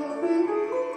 بند